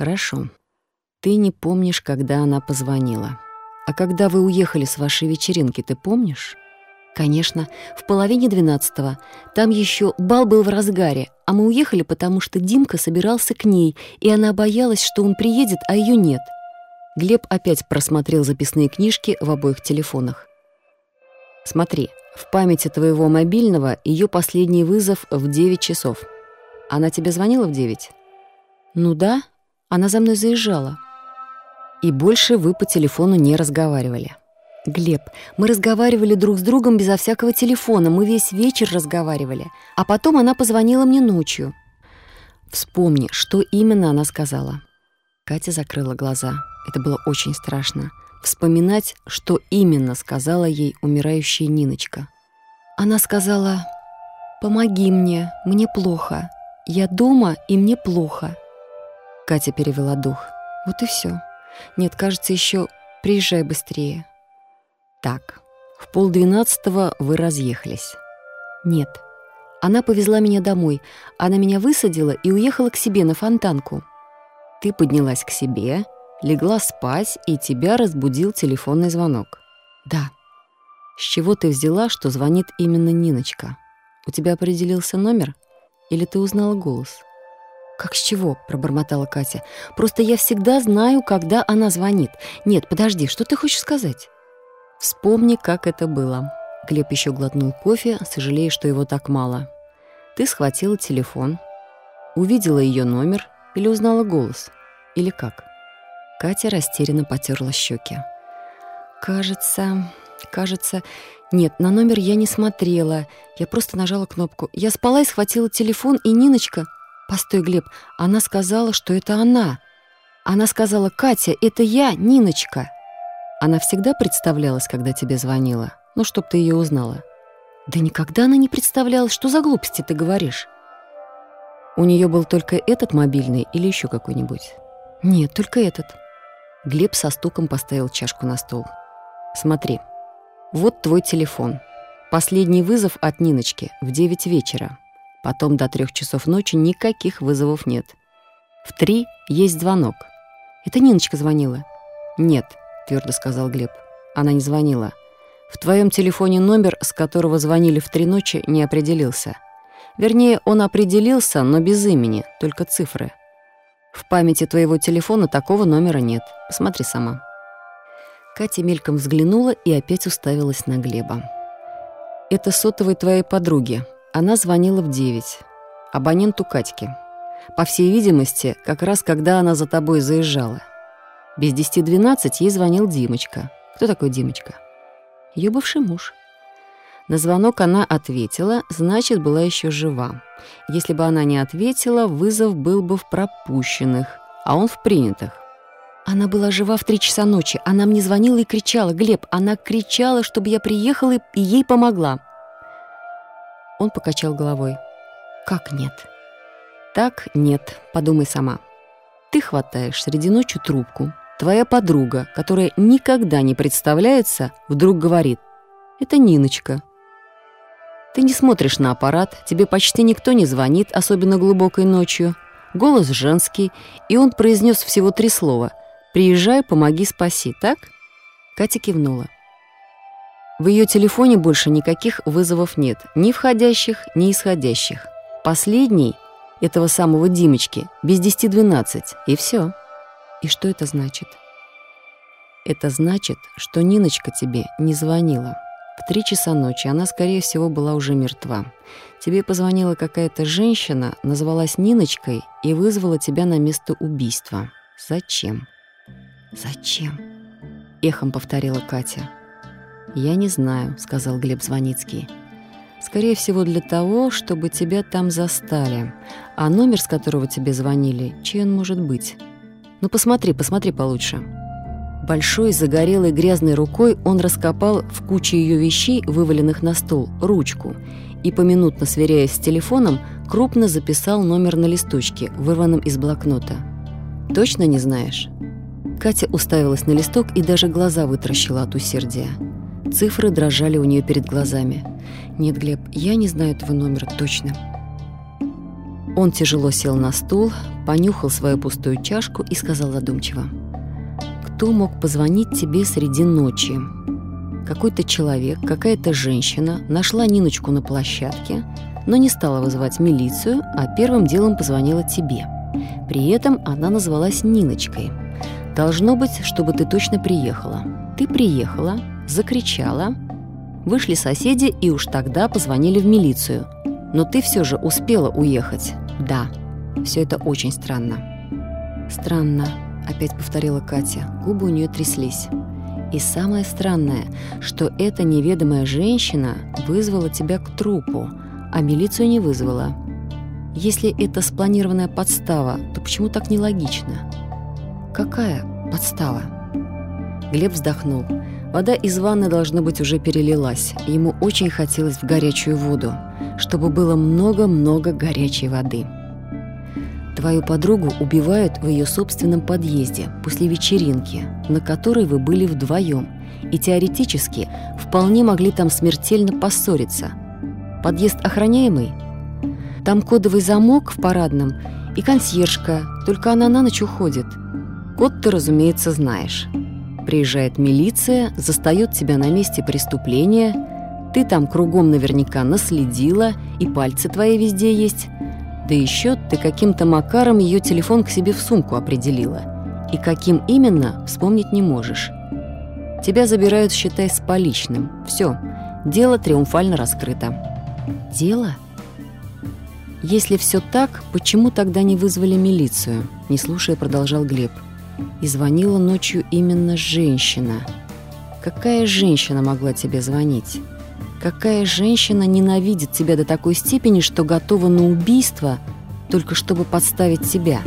Хорошо. Ты не помнишь, когда она позвонила. А когда вы уехали с вашей вечеринки, ты помнишь? Конечно, в половине двенадцатого. Там еще бал был в разгаре, а мы уехали, потому что Димка собирался к ней, и она боялась, что он приедет, а ее нет. Глеб опять просмотрел записные книжки в обоих телефонах. Смотри, в памяти твоего мобильного ее последний вызов в 9 часов. Она тебе звонила в 9? Ну да, она за мной заезжала. И больше вы по телефону не разговаривали. Глеб, мы разговаривали друг с другом безо всякого телефона, мы весь вечер разговаривали. А потом она позвонила мне ночью. Вспомни, что именно она сказала. Катя закрыла глаза. Это было очень страшно. Вспоминать, что именно сказала ей умирающая Ниночка. Она сказала, «Помоги мне, мне плохо. Я дома, и мне плохо». Катя перевела дух. Вот и все. Нет, кажется, еще приезжай быстрее. Так, в полдвенадцатого вы разъехались. Нет. Она повезла меня домой. Она меня высадила и уехала к себе на фонтанку. Ты поднялась к себе, легла спать, и тебя разбудил телефонный звонок. Да. С чего ты взяла, что звонит именно Ниночка? У тебя определился номер? Или ты узнала голос? «Как с чего?» — пробормотала Катя. «Просто я всегда знаю, когда она звонит. Нет, подожди, что ты хочешь сказать?» «Вспомни, как это было». Глеб еще глотнул кофе, сожалея, что его так мало. «Ты схватила телефон, увидела ее номер или узнала голос? Или как?» Катя растерянно потерла щеки. «Кажется... кажется... Нет, на номер я не смотрела. Я просто нажала кнопку. Я спала и схватила телефон, и Ниночка... Постой, Глеб, она сказала, что это она. Она сказала, Катя, это я, Ниночка. Она всегда представлялась, когда тебе звонила? Ну, чтоб ты ее узнала. Да никогда она не представлялась. Что за глупости ты говоришь? У нее был только этот мобильный или еще какой-нибудь? Нет, только этот. Глеб со стуком поставил чашку на стол. Смотри, вот твой телефон. Последний вызов от Ниночки в 9 вечера. Потом до трех часов ночи никаких вызовов нет. В три есть звонок. Это Ниночка звонила? Нет, твердо сказал Глеб. Она не звонила. В твоем телефоне номер, с которого звонили в три ночи, не определился. Вернее, он определился, но без имени, только цифры. В памяти твоего телефона такого номера нет. Посмотри сама. Катя мельком взглянула и опять уставилась на Глеба. «Это сотовый твоей подруги. Она звонила в девять. Абоненту Катьке. По всей видимости, как раз когда она за тобой заезжала. Без десяти двенадцать ей звонил Димочка. Кто такой Димочка? Ее бывший муж. На звонок она ответила, значит, была еще жива. Если бы она не ответила, вызов был бы в пропущенных, а он в принятых. Она была жива в три часа ночи. Она мне звонила и кричала. «Глеб, она кричала, чтобы я приехала и ей помогла». Он покачал головой. «Как нет?» «Так нет, подумай сама. Ты хватаешь среди ночи трубку. Твоя подруга, которая никогда не представляется, вдруг говорит. Это Ниночка. Ты не смотришь на аппарат, тебе почти никто не звонит, особенно глубокой ночью. Голос женский, и он произнес всего три слова. «Приезжай, помоги, спаси», так?» Катя кивнула. В ее телефоне больше никаких вызовов нет, ни входящих, ни исходящих. Последний, этого самого Димочки, без 10-12, и все. И что это значит? Это значит, что Ниночка тебе не звонила. В три часа ночи она, скорее всего, была уже мертва. Тебе позвонила какая-то женщина, назвалась Ниночкой и вызвала тебя на место убийства. Зачем? Зачем? Эхом повторила Катя. «Я не знаю», — сказал Глеб Звоницкий. «Скорее всего, для того, чтобы тебя там застали. А номер, с которого тебе звонили, чей он может быть? Ну, посмотри, посмотри получше». Большой, загорелой, грязной рукой он раскопал в куче ее вещей, вываленных на стол, ручку, и, поминутно сверяясь с телефоном, крупно записал номер на листочке, вырванном из блокнота. «Точно не знаешь?» Катя уставилась на листок и даже глаза вытращила от усердия. Цифры дрожали у нее перед глазами. «Нет, Глеб, я не знаю этого номера точно». Он тяжело сел на стул, понюхал свою пустую чашку и сказал задумчиво. «Кто мог позвонить тебе среди ночи? Какой-то человек, какая-то женщина нашла Ниночку на площадке, но не стала вызывать милицию, а первым делом позвонила тебе. При этом она назвалась Ниночкой. Должно быть, чтобы ты точно приехала. Ты приехала, закричала, вышли соседи и уж тогда позвонили в милицию. Но ты все же успела уехать. Да, все это очень странно. Странно, опять повторила Катя. Губы у нее тряслись. И самое странное, что эта неведомая женщина вызвала тебя к трупу, а милицию не вызвала. Если это спланированная подстава, то почему так нелогично? Какая подстава? Глеб вздохнул. Вода из ванны, должно быть, уже перелилась. Ему очень хотелось в горячую воду, чтобы было много-много горячей воды. Твою подругу убивают в ее собственном подъезде после вечеринки, на которой вы были вдвоем, и теоретически вполне могли там смертельно поссориться. Подъезд охраняемый? Там кодовый замок в парадном и консьержка, только она на ночь уходит. Код ты, разумеется, знаешь. Приезжает милиция, застает тебя на месте преступления, ты там кругом наверняка наследила, и пальцы твои везде есть. Да еще ты каким-то макаром ее телефон к себе в сумку определила. И каким именно, вспомнить не можешь. Тебя забирают, считай, с поличным. Все, дело триумфально раскрыто. Дело? Если все так, почему тогда не вызвали милицию? Не слушая, продолжал Глеб. И звонила ночью именно женщина. Какая женщина могла тебе звонить? Какая женщина ненавидит тебя до такой степени, что готова на убийство, только чтобы подставить себя?»